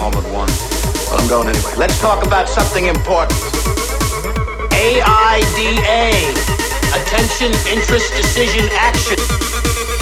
all at once, Well, I'm going anyway. Let's talk about something important. AIDA. Attention, interest, decision, action.